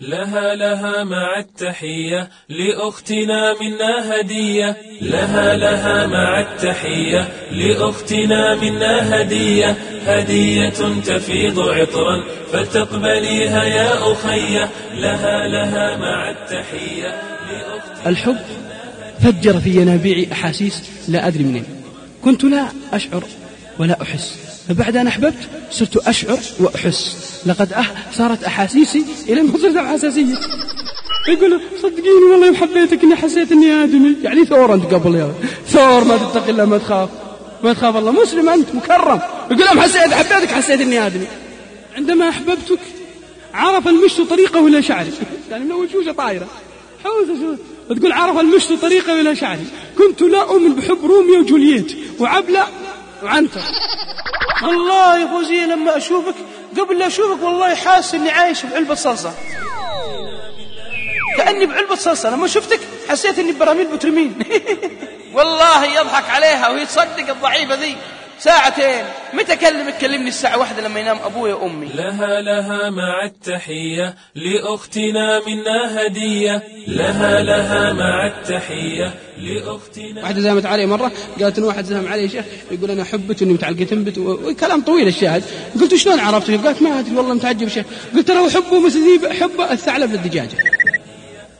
لها لها مع التحية لأختنا منا هدية. لها لها مع التحية لأختنا منا هدية. هدية تفيض عطرا فلتقبليها يا أخي. لها لها مع التحية الحب فجر في ينابيعي أحاسيس لا أدري منين. كنت لا أشعر ولا أحس. فبعد أن أحببت صرت أشعر وأحس. لقد أه صارت أحاسيسي إلى ما صرت حساسية يقول صدقيني والله يوم حبيتك إني حسيت إني آدمي. يعني ثور أنت قبل يا ثور ما تتقي الله ما تخاف. ما تخاف الله. مسلم أنت مكرم. يقول يوم حسيت حبيتك حسيت إني آدمي. عندما أحببتك عرف المشط طريقه إلى شعري. يعني من وشوشه طايرة. حوسه شو تقول عرف المشط طريقه إلى شعري. كنت لا أؤمن بحب روميو وجولييت وعبلة وعنتر والله يا فوزية لما أشوفك قبل لا أشوفك والله حاسس إني عايش بعلبة صلصة. كأني بعلبة صلصة. لما شفتك حسيت إني براميل بترمين. والله يضحك عليها وهي تصدق الضعيفة ذي. ساعتين. متى أكلمك كلمني الساعة واحدة لما ينام أبوي وأمي؟ لها لها مع التحية لأختنا منا هدية. لها لها مع التحية لأختنا. واحدة زهمت علي مرة قالت إن واحد زهم علي يا شيخ يقول أنا أحبك وإني متعلقة بنت وكلام طويل الشاهد. قلت شلون عرفت؟ قالت ما أدري والله متعجب شيخ. قلت ترى حبه مثل حب الثعلب للدجاجة.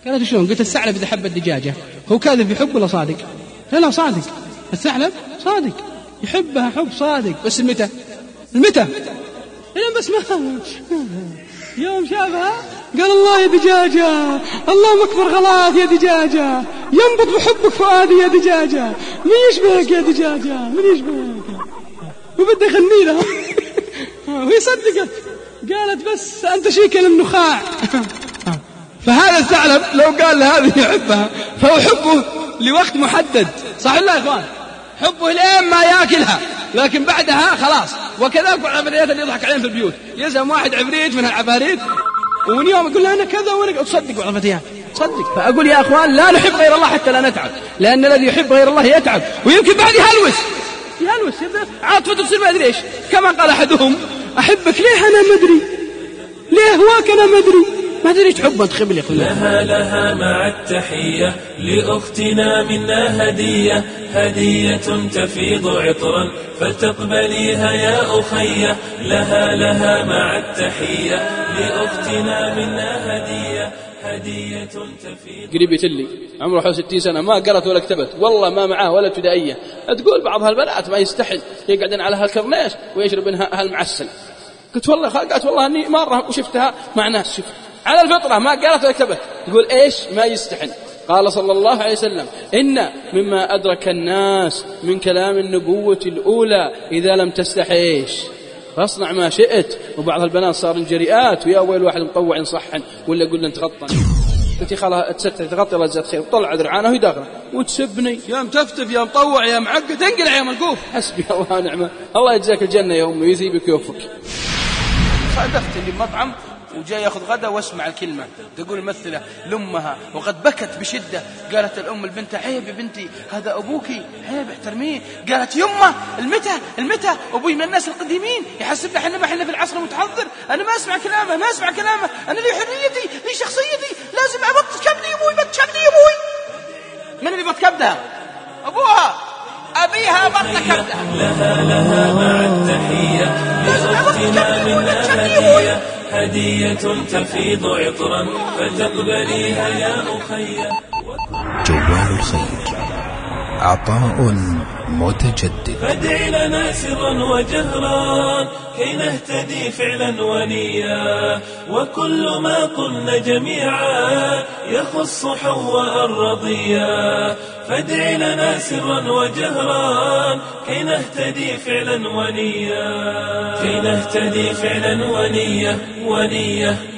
قالت شلون؟ قلت الثعلب إذا حب الدجاجة هو كاذب يحب ولا صادق؟ لا لا صادق. الثعلب صادق. يحبها حب صادق. بس المتى؟ المتى؟ الين بس ما يوم شافها قال الله يا دجاجة الله أكبر غلط يا دجاجة. ينبض بحبك فؤادي يا دجاجة. من يشبهك يا دجاجة؟ من يشبهك؟ وبده يغني لها. وهي صدقت. قالت بس أنت شيكل النخاع فهذا الثعلب لو قال لهذه يحبها فهو حبه لوقت محدد. صح ولا يا إخوان؟ حبه لين ما يأكلها. لكن بعدها خلاص. وكذلك العفريت اللي يضحك عليهم في البيوت. يزهم واحد عفريت من العفاريت ومن يوم يقول أنا كذا وأنا تصدق الفتيات صدق فأقول يا أخوان لا نحب غير الله حتى لا نتعب. لأن الذي يحب غير الله يتعب. ويمكن بعد يهلوس. يهلوس. عاطفته تصير ما أدري إيش. كما قال أحدهم. أحبك ليه أنا ما أدري؟ ليه هواك أنا ما أدري؟ ما أدري إيش يا اخوان لها لها مع التحية لأختنا منا هدية هدية تفيض عطرا فلتقبليها يا أخي. لها لها مع التحية لأختنا منا هدية هدية تفيض قريبة لي عمره حول ستين سنة ما قرأت ولا كتبت والله ما معاه ولا ابتدائية. تقول بعض هالبنات ما يستحل يقعدن على هالكرنيش ويشرب هالمعسل. قلت والله قالت والله أني مرة وشفتها مع ناس شفت على الفطرة ما قالت ولا كتبت تقول إيش؟ ما يستحن. قال صلى الله عليه وسلم إن مما أدرك الناس من كلام النبوة الأولى إذا لم تستحيش. فاصنع ما شئت. وبعض البنات صار جريئات. ويا ويل واحد مطوع صحن. ولا يقول لن تغطى قلت خلاص تستر تغطي الله جزاك خير وطلع درعانه وهي داخله وتسبني. يا متفتف يا مطوع يا معقد انقلع يا ملقوف حسبي الله ونعمه الله يجزاك الجنة يا أمي ويثيبك ويوفقك. صادفت اللي بمطعم وجاي ياخذ غدا واسمع الكلمة. تقول الممثلة لأمها وقد بكت بشدة. قالت الأم البنت عيب يا بنتي هذا أبوك عيب احترميه قالت يمه المتى المتى؟ أبوي من الناس القديمين. يحسبنا إحنا ما إحنا في العصر المتحضر أنا ما أسمع كلامه ما أسمع كلامه. أنا لي حريتي لي شخصيتي. لازم أبط كبدي أبوي بط كبدي أبوي. من اللي بط كبدها؟ أبوها. أبيها بط كبدها. لها لها مع التحية لأختنا منا هدية هدية تفيض عطرا فتقبليها يا أخي. جوال الخير عطاء متجدد. فادع لنا سرا وجهرا كي نهتدي فعلا ونيا. وكل ما قلنا جميعا يخص حواء الرضيا. فادع لنا سرا وجهرا كي نهتدي فعلا ونيا. كي نهتدي فعلا ونية ونية